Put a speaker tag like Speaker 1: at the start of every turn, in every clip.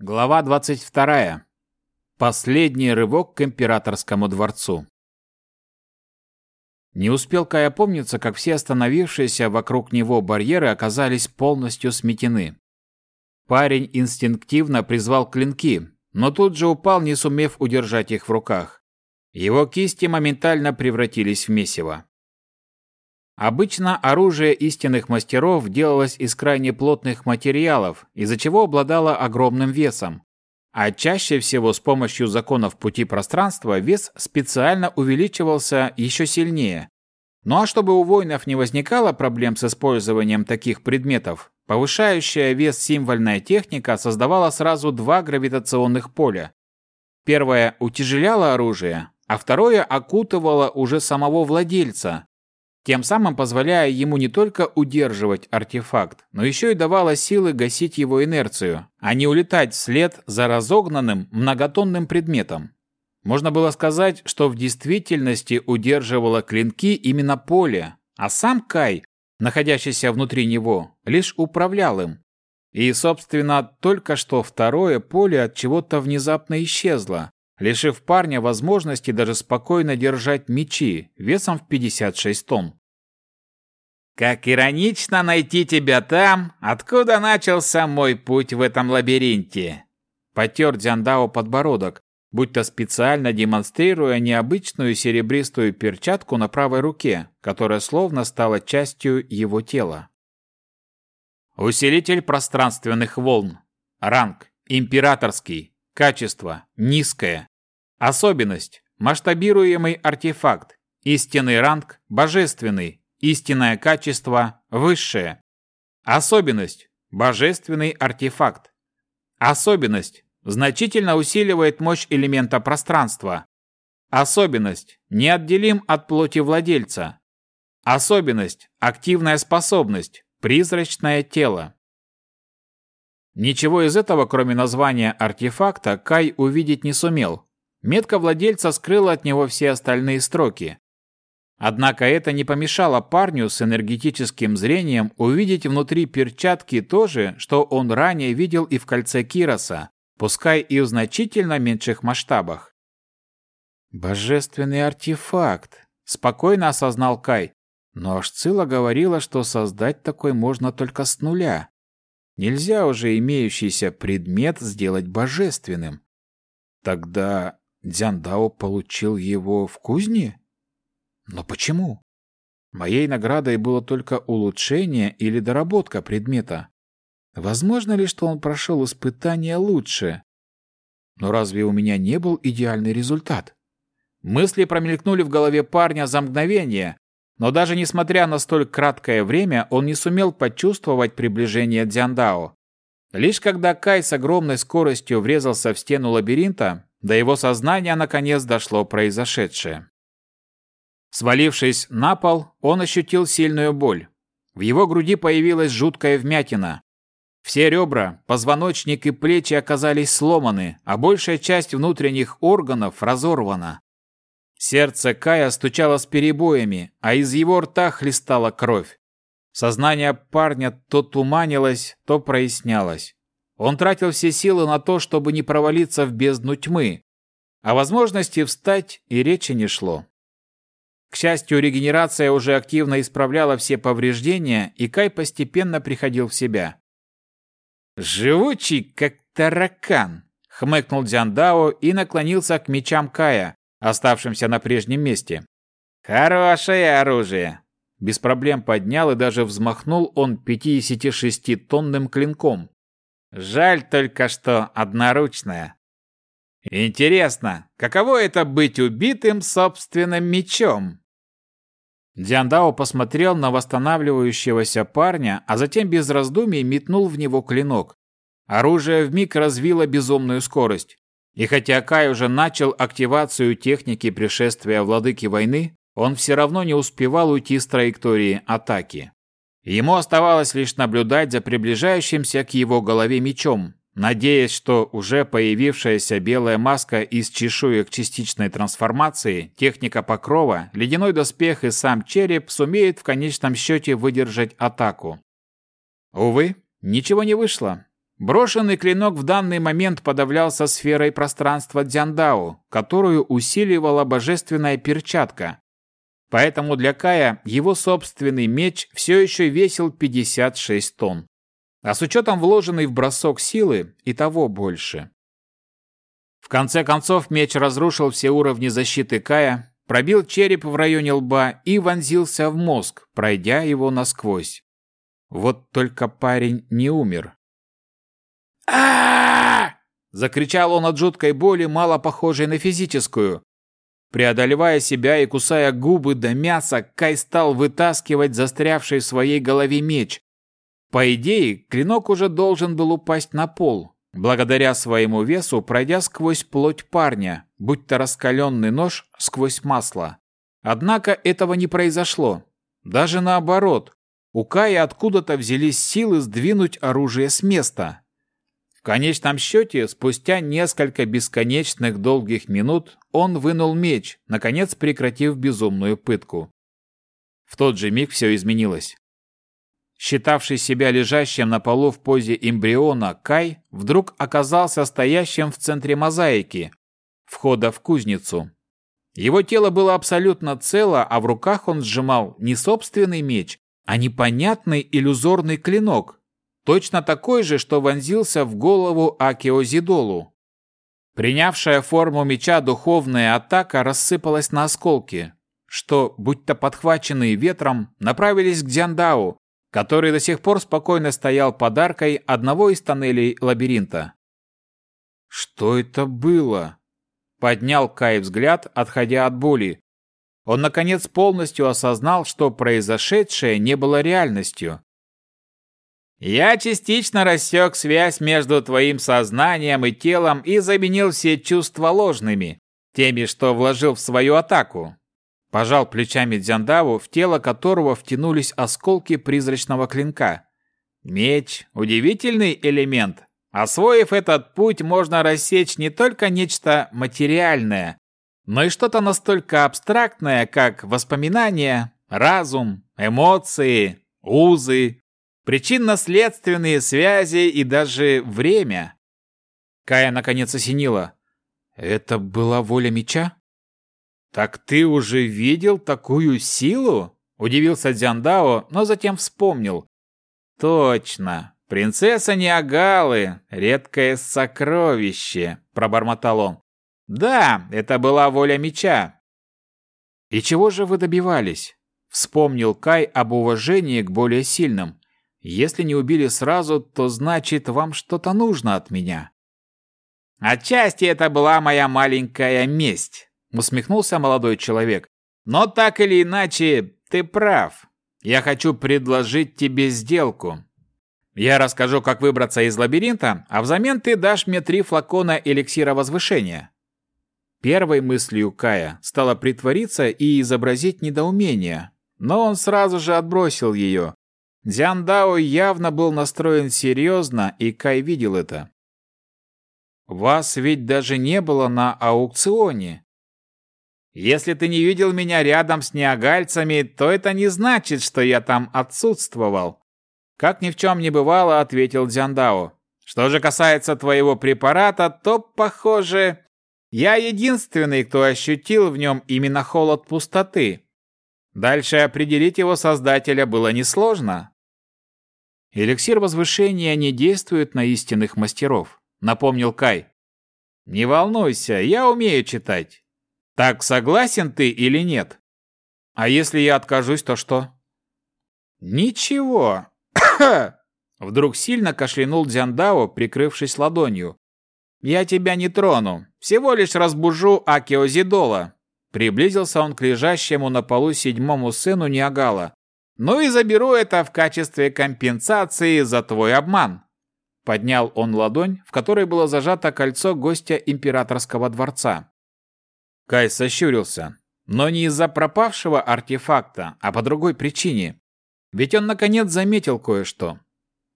Speaker 1: Глава 22. Последний рывок к императорскому дворцу. Не успел Кай опомниться, как все остановившиеся вокруг него барьеры оказались полностью сметены. Парень инстинктивно призвал клинки, но тут же упал, не сумев удержать их в руках. Его кисти моментально превратились в месиво. Обычно оружие истинных мастеров делалось из крайне плотных материалов, из-за чего обладало огромным весом. А чаще всего с помощью законов пути пространства вес специально увеличивался еще сильнее. Ну а чтобы у воинов не возникало проблем с использованием таких предметов, повышающая вес символьная техника создавала сразу два гравитационных поля. Первое утяжеляло оружие, а второе окутывало уже самого владельца, тем самым позволяя ему не только удерживать артефакт, но еще и давала силы гасить его инерцию, а не улетать вслед за разогнанным многотонным предметом. Можно было сказать, что в действительности удерживало клинки именно поле, а сам Кай, находящийся внутри него, лишь управлял им. И, собственно, только что второе поле от чего-то внезапно исчезло, лишив парня возможности даже спокойно держать мечи весом в 56 тонн. Как иронично найти тебя там, откуда начался мой путь в этом лабиринте. Потер Дзяндао подбородок, будто специально демонстрируя необычную серебристую перчатку на правой руке, которая словно стала частью его тела. Усилитель пространственных волн. Ранг. Императорский. Качество. Низкое. Особенность. Масштабируемый артефакт. Истинный ранг. Божественный. Истинное качество – высшее. Особенность – божественный артефакт. Особенность – значительно усиливает мощь элемента пространства. Особенность – неотделим от плоти владельца. Особенность – активная способность, призрачное тело. Ничего из этого, кроме названия артефакта, Кай увидеть не сумел. Метка владельца скрыла от него все остальные строки. Однако это не помешало парню с энергетическим зрением увидеть внутри перчатки то же, что он ранее видел и в кольце Кироса, пускай и в значительно меньших масштабах. «Божественный артефакт», — спокойно осознал Кай. Но Ашцила говорила, что создать такой можно только с нуля. Нельзя уже имеющийся предмет сделать божественным. Тогда Дзяндао получил его в кузне? Но почему? Моей наградой было только улучшение или доработка предмета. Возможно ли, что он прошел испытание лучше? Но разве у меня не был идеальный результат? Мысли промелькнули в голове парня за мгновение, но даже несмотря на столь краткое время, он не сумел почувствовать приближение Дзяндао. Лишь когда Кай с огромной скоростью врезался в стену лабиринта, до его сознания наконец дошло произошедшее. Свалившись на пол, он ощутил сильную боль. В его груди появилась жуткая вмятина. Все ребра, позвоночник и плечи оказались сломаны, а большая часть внутренних органов разорвана. Сердце Кая стучало с перебоями, а из его рта хлестала кровь. Сознание парня то туманилось, то прояснялось. Он тратил все силы на то, чтобы не провалиться в бездну тьмы. О возможности встать и речи не шло. К счастью, регенерация уже активно исправляла все повреждения, и Кай постепенно приходил в себя. «Живучий, как таракан!» — хмыкнул Дзяндао и наклонился к мечам Кая, оставшимся на прежнем месте. «Хорошее оружие!» Без проблем поднял и даже взмахнул он 56-тонным клинком. «Жаль только, что одноручное». Интересно, каково это быть убитым собственным мечом? Диандао посмотрел на восстанавливающегося парня, а затем без раздумий метнул в него клинок. Оружие вмиг развило безумную скорость. И хотя Кай уже начал активацию техники пришествия владыки войны, он все равно не успевал уйти с траектории атаки. Ему оставалось лишь наблюдать за приближающимся к его голове мечом, надеясь, что уже появившаяся белая маска из чешуек частичной трансформации, техника покрова, ледяной доспех и сам череп сумеют в конечном счете выдержать атаку. Увы, ничего не вышло. Брошенный клинок в данный момент подавлялся сферой пространства Дзяндао, которую усиливала божественная перчатка. Поэтому для Кая его собственный меч все еще весил 56 тонн. А с учетом вложенной в бросок силы и того больше. В конце концов меч разрушил все уровни защиты Кая, пробил череп в районе лба и вонзился в мозг, пройдя его насквозь. Вот только парень не умер а Закричал он от жуткой боли, мало похожей на физическую. Преодолевая себя и кусая губы до мяса, Кай стал вытаскивать застрявший в своей голове меч. По идее, клинок уже должен был упасть на пол, благодаря своему весу пройдя сквозь плоть парня, будь то раскаленный нож сквозь масло. Однако этого не произошло. Даже наоборот, у Кая откуда-то взялись силы сдвинуть оружие с места. В конечном счете, спустя несколько бесконечных долгих минут, он вынул меч, наконец прекратив безумную пытку. В тот же миг все изменилось. Считавший себя лежащим на полу в позе эмбриона, Кай вдруг оказался стоящим в центре мозаики, входа в кузницу. Его тело было абсолютно цело, а в руках он сжимал не собственный меч, а непонятный иллюзорный клинок, точно такой же, что вонзился в голову Акиозидолу. Принявшая форму меча духовная атака рассыпалась на осколки, что, будь-то подхваченные ветром, направились к Дзяндау, который до сих пор спокойно стоял под аркой одного из тоннелей лабиринта. «Что это было?» — поднял Кай взгляд, отходя от боли. Он, наконец, полностью осознал, что произошедшее не было реальностью. Я частично рассек связь между твоим сознанием и телом и заменил все чувства ложными, теми, что вложил в свою атаку. Пожал плечами Дзяндаву, в тело которого втянулись осколки призрачного клинка. Меч – удивительный элемент. Освоив этот путь, можно рассечь не только нечто материальное, но и что-то настолько абстрактное, как воспоминания, разум, эмоции, узы, причинно-следственные связи и даже время. Кая наконец осенила. Это была воля меча? Так ты уже видел такую силу? Удивился Дзяндао, но затем вспомнил. Точно, принцесса Ниагалы, редкое сокровище, пробормотал он. Да, это была воля меча. И чего же вы добивались? Вспомнил Кай об уважении к более сильным. Если не убили сразу, то значит, вам что-то нужно от меня. Отчасти это была моя маленькая месть, усмехнулся молодой человек. Но так или иначе, ты прав. Я хочу предложить тебе сделку. Я расскажу, как выбраться из лабиринта, а взамен ты дашь мне три флакона эликсира возвышения. Первой мыслью Кая стало притвориться и изобразить недоумение, но он сразу же отбросил ее, Дзян Дао явно был настроен серьезно, и Кай видел это. «Вас ведь даже не было на аукционе. Если ты не видел меня рядом с неагальцами, то это не значит, что я там отсутствовал». Как ни в чем не бывало, ответил Дзяндао. Что же касается твоего препарата, то, похоже, я единственный, кто ощутил в нем именно холод пустоты. Дальше определить его создателя было несложно. Эликсир возвышения не действует на истинных мастеров, напомнил Кай. Не волнуйся, я умею читать. Так согласен ты или нет? А если я откажусь, то что? Ничего. Вдруг сильно кашлянул Дзяндао, прикрывшись ладонью. Я тебя не трону, всего лишь разбужу Акиозидола, Приблизился он к лежащему на полу седьмому сыну Ниагала. «Ну и заберу это в качестве компенсации за твой обман». Поднял он ладонь, в которой было зажато кольцо гостя императорского дворца. Кай сощурился, но не из-за пропавшего артефакта, а по другой причине. Ведь он наконец заметил кое-что.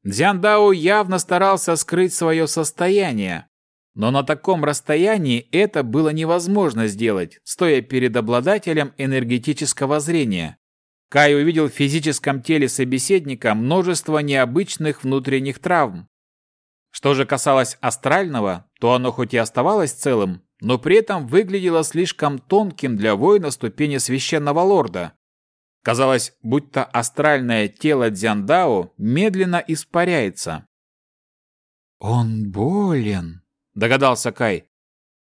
Speaker 1: Дзян Дао явно старался скрыть свое состояние, но на таком расстоянии это было невозможно сделать, стоя перед обладателем энергетического зрения. Кай увидел в физическом теле собеседника множество необычных внутренних травм. Что же касалось астрального, то оно хоть и оставалось целым, но при этом выглядело слишком тонким для воина ступени священного лорда. Казалось, будто астральное тело Дзяндао медленно испаряется. «Он болен», — догадался Кай.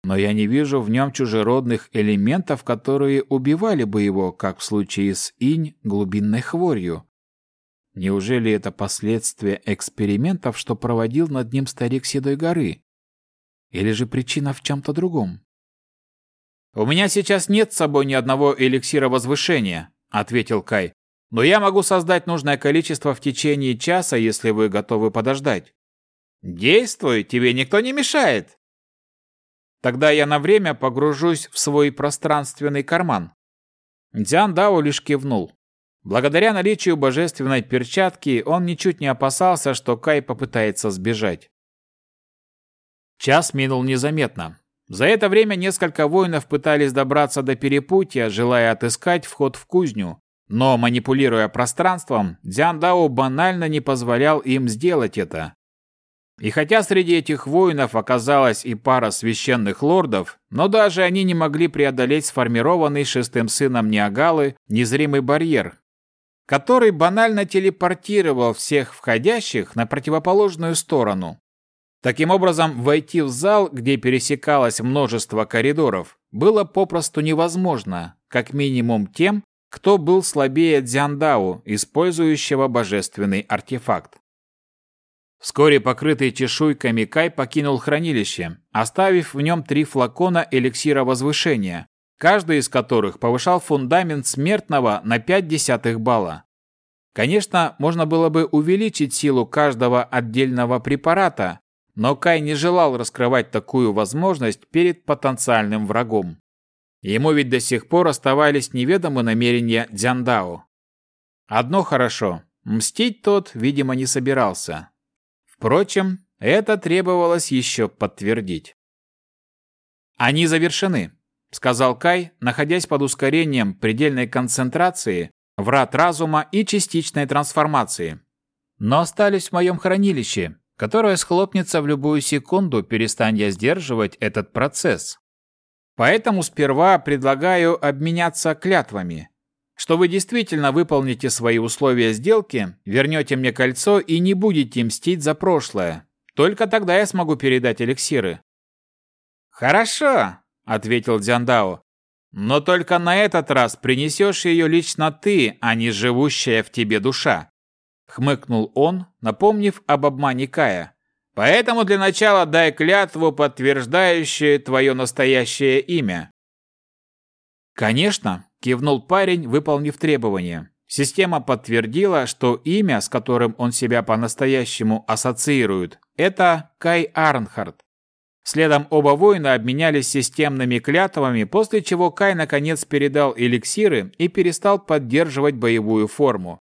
Speaker 1: «Но я не вижу в нем чужеродных элементов, которые убивали бы его, как в случае с инь глубинной хворью. Неужели это последствия экспериментов, что проводил над ним старик Седой горы? Или же причина в чем-то другом? «У меня сейчас нет с собой ни одного эликсира возвышения», — ответил Кай. «Но я могу создать нужное количество в течение часа, если вы готовы подождать». «Действуй, тебе никто не мешает». «Тогда я на время погружусь в свой пространственный карман». Дзян Дао лишь кивнул. Благодаря наличию божественной перчатки он ничуть не опасался, что Кай попытается сбежать. Час минул незаметно. За это время несколько воинов пытались добраться до перепутья, желая отыскать вход в кузню. Но, манипулируя пространством, Дзян Дао банально не позволял им сделать это. И хотя среди этих воинов оказалась и пара священных лордов, но даже они не могли преодолеть сформированный шестым сыном Ниагалы незримый барьер, который банально телепортировал всех входящих на противоположную сторону. Таким образом, войти в зал, где пересекалось множество коридоров, было попросту невозможно, как минимум тем, кто был слабее Дзяндау, использующего божественный артефакт. Вскоре покрытый чешуйками Кай покинул хранилище, оставив в нем три флакона эликсира возвышения, каждый из которых повышал фундамент смертного на 5 десятых балла. Конечно, можно было бы увеличить силу каждого отдельного препарата, но Кай не желал раскрывать такую возможность перед потенциальным врагом. Ему ведь до сих пор оставались неведомы намерения Дзяндао. Одно хорошо, мстить тот, видимо, не собирался. Впрочем, это требовалось еще подтвердить. «Они завершены», — сказал Кай, находясь под ускорением предельной концентрации, врат разума и частичной трансформации. «Но остались в моем хранилище, которая схлопнется в любую секунду, перестань я сдерживать этот процесс. Поэтому сперва предлагаю обменяться клятвами, что вы действительно выполните свои условия сделки, вернете мне кольцо и не будете мстить за прошлое. Только тогда я смогу передать эликсиры. Хорошо, ответил Дзяндао. Но только на этот раз принесешь ее лично ты, а не живущая в тебе душа хмыкнул он, напомнив об обмане Кая. Поэтому для начала дай клятву, подтверждающую твое настоящее имя. Конечно, кивнул парень, выполнив требование. Система подтвердила, что имя, с которым он себя по-настоящему ассоциирует, это Кай Арнхард. Следом оба воина обменялись системными клятвами, после чего Кай наконец передал эликсиры и перестал поддерживать боевую форму.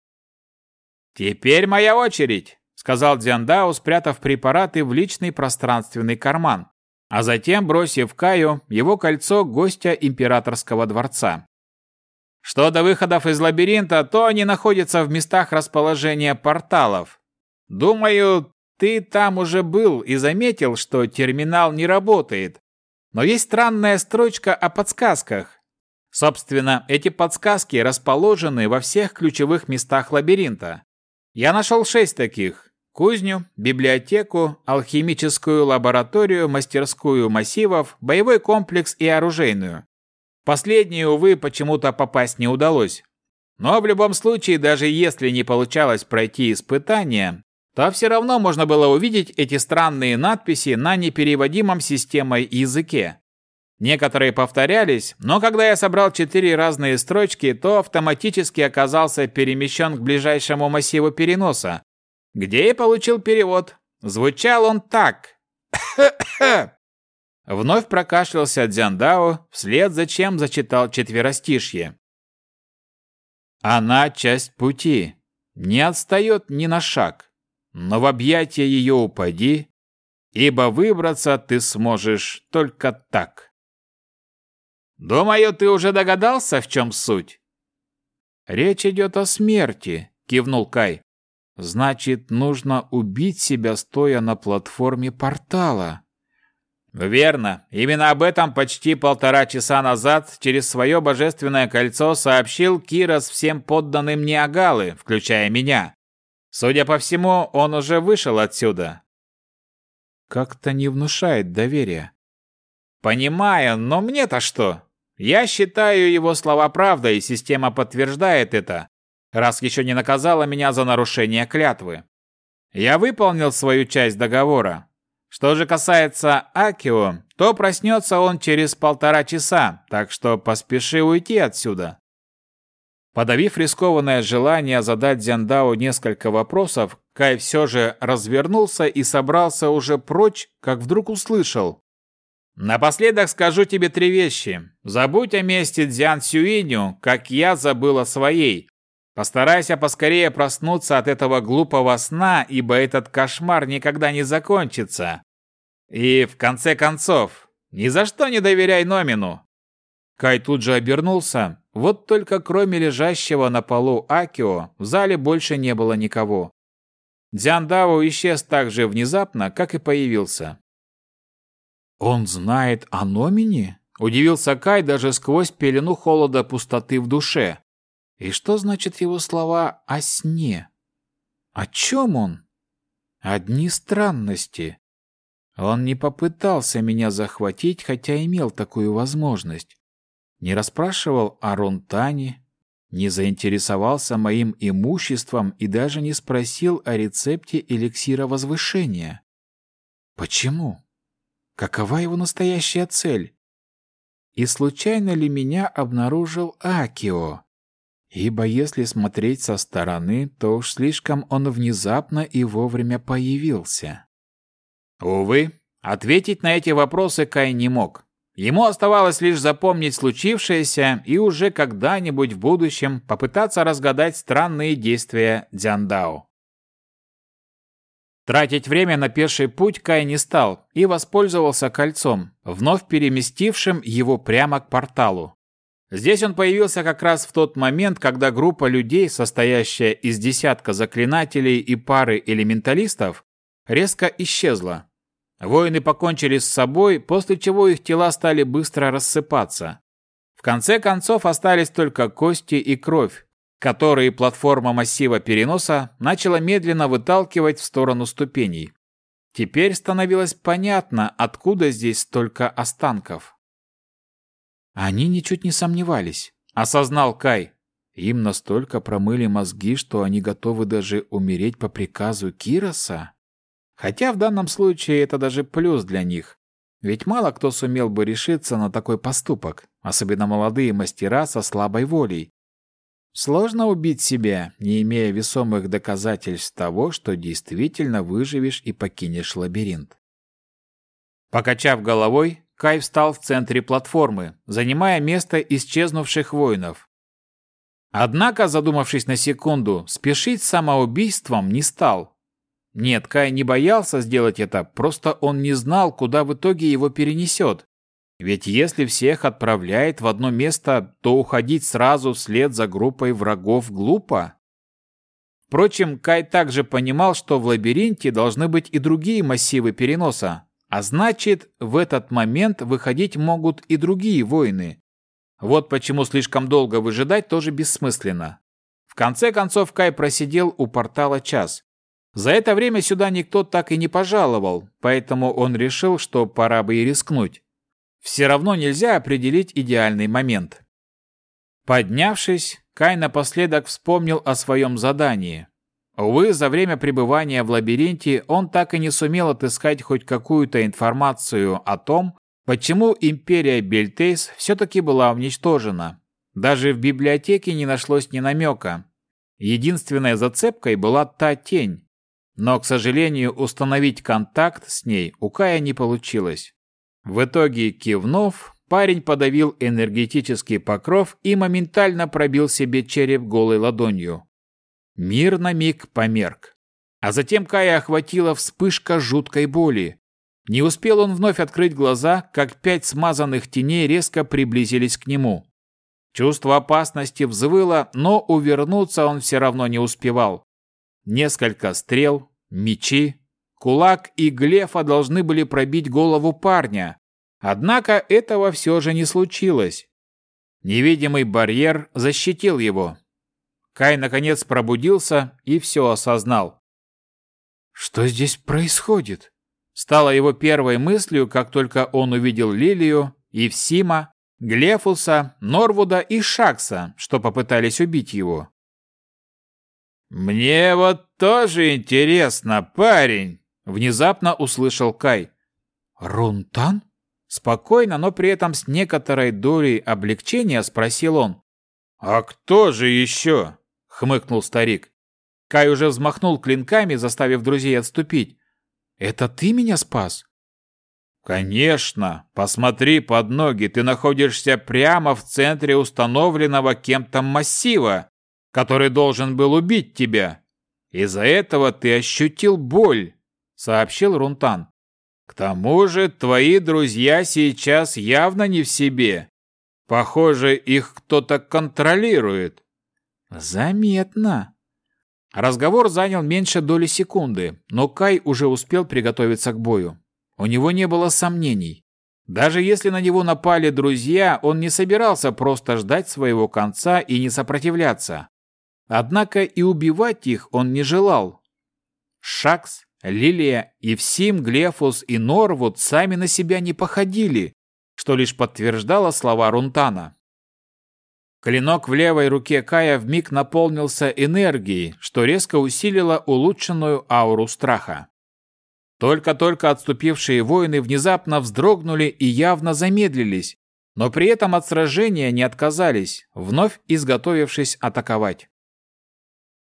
Speaker 1: «Теперь моя очередь», — сказал Дзяндао, спрятав препараты в личный пространственный карман, а затем бросив Каю его кольцо гостя императорского дворца. Что до выходов из лабиринта, то они находятся в местах расположения порталов. Думаю, ты там уже был и заметил, что терминал не работает. Но есть странная строчка о подсказках. Собственно, эти подсказки расположены во всех ключевых местах лабиринта. Я нашел шесть таких. Кузню, библиотеку, алхимическую лабораторию, мастерскую массивов, боевой комплекс и оружейную. Последнюю, увы, почему-то попасть не удалось. Но в любом случае, даже если не получалось пройти испытание, то все равно можно было увидеть эти странные надписи на непереводимом системой языке. Некоторые повторялись, но когда я собрал четыре разные строчки, то автоматически оказался перемещен к ближайшему массиву переноса, где и получил перевод. Звучал он так. Вновь прокашлялся Дзяндао, вслед за чем зачитал четверостишье. Она часть пути, не отстает ни на шаг, но в объятия ее упади, ибо выбраться ты сможешь только так. «Думаю, ты уже догадался, в чем суть?» «Речь идет о смерти», — кивнул Кай. Значит, нужно убить себя, стоя на платформе портала. Верно. Именно об этом почти полтора часа назад через свое божественное кольцо сообщил Кирос всем подданным Неагалы, включая меня. Судя по всему, он уже вышел отсюда. Как-то не внушает доверия. Понимаю, но мне-то что? Я считаю его слова правдой, и система подтверждает это раз еще не наказала меня за нарушение клятвы. Я выполнил свою часть договора. Что же касается Акио, то проснется он через полтора часа, так что поспеши уйти отсюда. Подавив рискованное желание задать Зяндао несколько вопросов, Кай все же развернулся и собрался уже прочь, как вдруг услышал. «Напоследок скажу тебе три вещи. Забудь о месте Дзян Сюиню, как я забыл о своей. Постарайся поскорее проснуться от этого глупого сна, ибо этот кошмар никогда не закончится. И в конце концов, ни за что не доверяй Номину. Кай тут же обернулся, вот только кроме лежащего на полу Акио в зале больше не было никого. Дзяндао исчез так же внезапно, как и появился. «Он знает о Номине?» – удивился Кай даже сквозь пелену холода пустоты в душе. И что значит его слова о сне? О чем он? Одни странности. Он не попытался меня захватить, хотя имел такую возможность. Не расспрашивал о Ронтане, не заинтересовался моим имуществом и даже не спросил о рецепте эликсира возвышения. Почему? Какова его настоящая цель? И случайно ли меня обнаружил Акио? Ибо если смотреть со стороны, то уж слишком он внезапно и вовремя появился. Увы, ответить на эти вопросы Кай не мог. Ему оставалось лишь запомнить случившееся и уже когда-нибудь в будущем попытаться разгадать странные действия Дзяндао. Тратить время на пеший путь Кай не стал и воспользовался кольцом, вновь переместившим его прямо к порталу. Здесь он появился как раз в тот момент, когда группа людей, состоящая из десятка заклинателей и пары элементалистов, резко исчезла. Воины покончили с собой, после чего их тела стали быстро рассыпаться. В конце концов остались только кости и кровь, которые платформа массива переноса начала медленно выталкивать в сторону ступеней. Теперь становилось понятно, откуда здесь столько останков. Они ничуть не сомневались, осознал Кай. Им настолько промыли мозги, что они готовы даже умереть по приказу Кироса. Хотя в данном случае это даже плюс для них. Ведь мало кто сумел бы решиться на такой поступок, особенно молодые мастера со слабой волей. Сложно убить себя, не имея весомых доказательств того, что действительно выживешь и покинешь лабиринт. Покачав головой, Кай встал в центре платформы, занимая место исчезнувших воинов. Однако, задумавшись на секунду, спешить самоубийством не стал. Нет, Кай не боялся сделать это, просто он не знал, куда в итоге его перенесет. Ведь если всех отправляет в одно место, то уходить сразу вслед за группой врагов глупо. Впрочем, Кай также понимал, что в лабиринте должны быть и другие массивы переноса, а значит, в этот момент выходить могут и другие воины. Вот почему слишком долго выжидать тоже бессмысленно. В конце концов Кай просидел у портала час. За это время сюда никто так и не пожаловал, поэтому он решил, что пора бы и рискнуть. Все равно нельзя определить идеальный момент. Поднявшись, Кай напоследок вспомнил о своем задании. Увы, за время пребывания в лабиринте он так и не сумел отыскать хоть какую-то информацию о том, почему империя Бельтейс все-таки была уничтожена. Даже в библиотеке не нашлось ни намека. Единственной зацепкой была та тень. Но, к сожалению, установить контакт с ней у Кая не получилось. В итоге, кивнув, парень подавил энергетический покров и моментально пробил себе череп голой ладонью. Мир на миг померк. А затем Кая охватила вспышка жуткой боли. Не успел он вновь открыть глаза, как пять смазанных теней резко приблизились к нему. Чувство опасности взвыло, но увернуться он все равно не успевал. несколько стрел, мечи. Кулак и Глефа должны были пробить голову парня. Однако этого все же не случилось. Невидимый барьер защитил его. Кай наконец пробудился и все осознал. «Что здесь происходит?» Стало его первой мыслью, как только он увидел Лилию, Евсима, Глефуса, Норвуда и Шакса, что попытались убить его.
Speaker 2: «Мне вот тоже интересно, парень!» Внезапно услышал Кай.
Speaker 1: «Рунтан?» Спокойно, но при этом с некоторой долей облегчения спросил он.
Speaker 2: «А кто же еще?» — хмыкнул старик.
Speaker 1: Кай уже взмахнул клинками, заставив друзей отступить. «Это ты меня спас?»
Speaker 2: «Конечно! Посмотри под ноги, ты находишься прямо в центре установленного кем-то массива, который должен был убить тебя. Из-за этого ты ощутил боль сообщил Рунтан. К тому же твои друзья сейчас явно не в себе. Похоже, их кто-то контролирует.
Speaker 1: Заметно. Разговор занял меньше доли секунды, но Кай уже успел приготовиться к бою. У него не было сомнений. Даже если на него напали друзья, он не собирался просто ждать своего конца и не сопротивляться. Однако и убивать их он не желал. Шакс Лилия, Евсим, Глефус и Норвуд сами на себя не походили, что лишь подтверждало слова Рунтана. Клинок в левой руке Кая вмиг наполнился энергией, что резко усилило улучшенную ауру страха. Только-только отступившие воины внезапно вздрогнули и явно замедлились, но при этом от сражения не отказались, вновь изготовившись атаковать.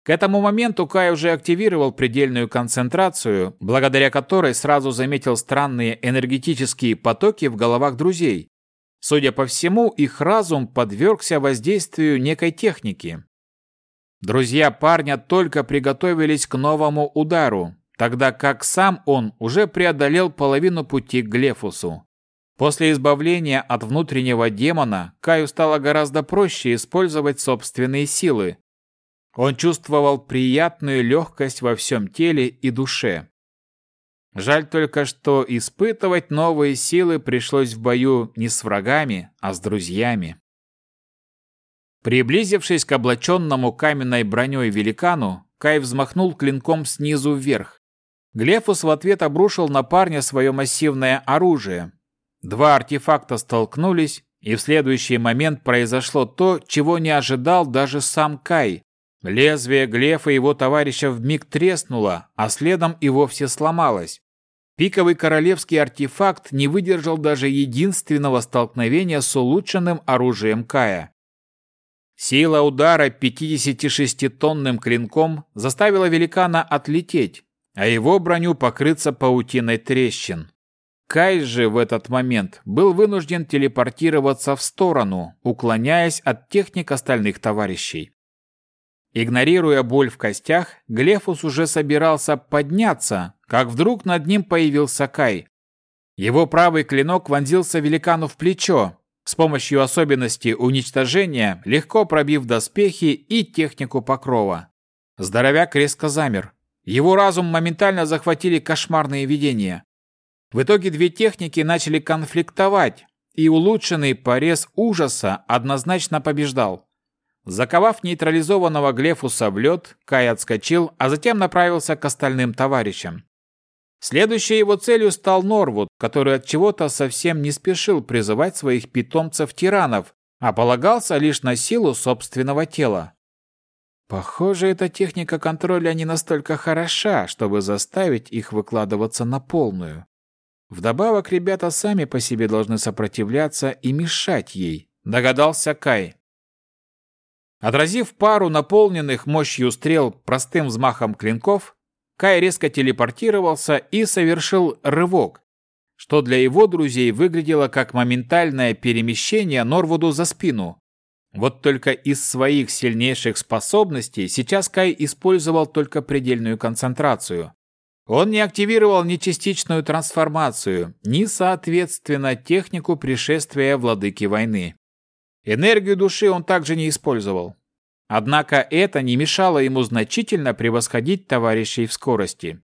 Speaker 1: К этому моменту Кай уже активировал предельную концентрацию, благодаря которой сразу заметил странные энергетические потоки в головах друзей. Судя по всему, их разум подвергся воздействию некой техники. Друзья парня только приготовились к новому удару, тогда как сам он уже преодолел половину пути к Глефусу. После избавления от внутреннего демона Каю стало гораздо проще использовать собственные силы, он чувствовал приятную легкость во всем теле и душе. Жаль только, что испытывать новые силы пришлось в бою не с врагами, а с друзьями. Приблизившись к облаченному каменной броней великану, Кай взмахнул клинком снизу вверх. Глефус в ответ обрушил на парня свое массивное оружие. Два артефакта столкнулись, и в следующий момент произошло то, чего не ожидал даже сам Кай. Лезвие Глефа и его товарища вмиг треснуло, а следом и вовсе сломалось. Пиковый королевский артефакт не выдержал даже единственного столкновения с улучшенным оружием Кая. Сила удара 56-тонным клинком заставила великана отлететь, а его броню покрыться паутиной трещин. Кай же в этот момент был вынужден телепортироваться в сторону, уклоняясь от техник остальных товарищей. Игнорируя боль в костях, Глефус уже собирался подняться, как вдруг над ним появился Кай. Его правый клинок вонзился великану в плечо, с помощью особенности уничтожения, легко пробив доспехи и технику покрова. Здоровяк резко замер. Его разум моментально захватили кошмарные видения. В итоге две техники начали конфликтовать, и улучшенный порез ужаса однозначно побеждал. Заковав нейтрализованного Глефуса в лед, Кай отскочил, а затем направился к остальным товарищам. Следующей его целью стал Норвуд, который от чего-то совсем не спешил призывать своих питомцев-тиранов, а полагался лишь на силу собственного тела. Похоже, эта техника контроля не настолько хороша, чтобы заставить их выкладываться на полную. Вдобавок, ребята сами по себе должны сопротивляться и мешать ей, догадался Кай. Отразив пару наполненных мощью стрел простым взмахом клинков, Кай резко телепортировался и совершил рывок, что для его друзей выглядело как моментальное перемещение Норвуду за спину. Вот только из своих сильнейших способностей сейчас Кай использовал только предельную концентрацию. Он не активировал ни частичную трансформацию, ни, соответственно, технику пришествия владыки войны. Энергию души он также не использовал. Однако это не мешало ему значительно превосходить товарищей в скорости.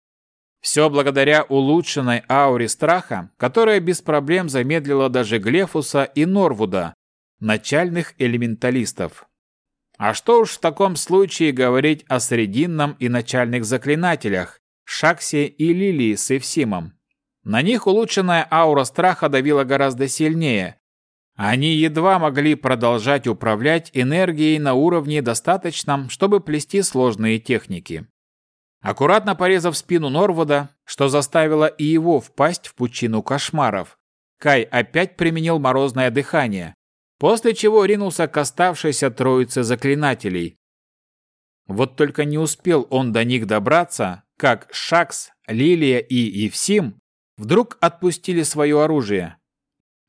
Speaker 1: Все благодаря улучшенной ауре страха, которая без проблем замедлила даже Глефуса и Норвуда, начальных элементалистов. А что уж в таком случае говорить о срединном и начальных заклинателях, Шаксе и Лилии с Эвсимом. На них улучшенная аура страха давила гораздо сильнее. Они едва могли продолжать управлять энергией на уровне достаточном, чтобы плести сложные техники. Аккуратно порезав спину Норвуда, что заставило и его впасть в пучину кошмаров, Кай опять применил морозное дыхание, после чего ринулся к оставшейся троице заклинателей. Вот только не успел он до них добраться, как Шакс, Лилия и Евсим вдруг отпустили свое оружие.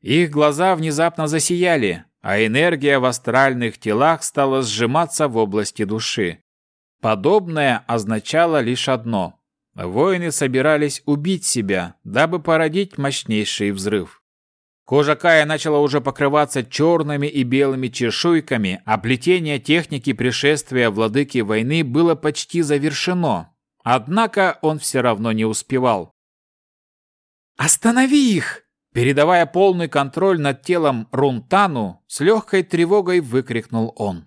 Speaker 1: Их глаза внезапно засияли, а энергия в астральных телах стала сжиматься в области души. Подобное означало лишь одно. Воины собирались убить себя, дабы породить мощнейший взрыв. Кожа Кая начала уже покрываться черными и белыми чешуйками, а плетение техники пришествия владыки войны было почти завершено. Однако он все равно не успевал. «Останови их!» Передавая полный контроль над телом Рунтану, с легкой тревогой выкрикнул он.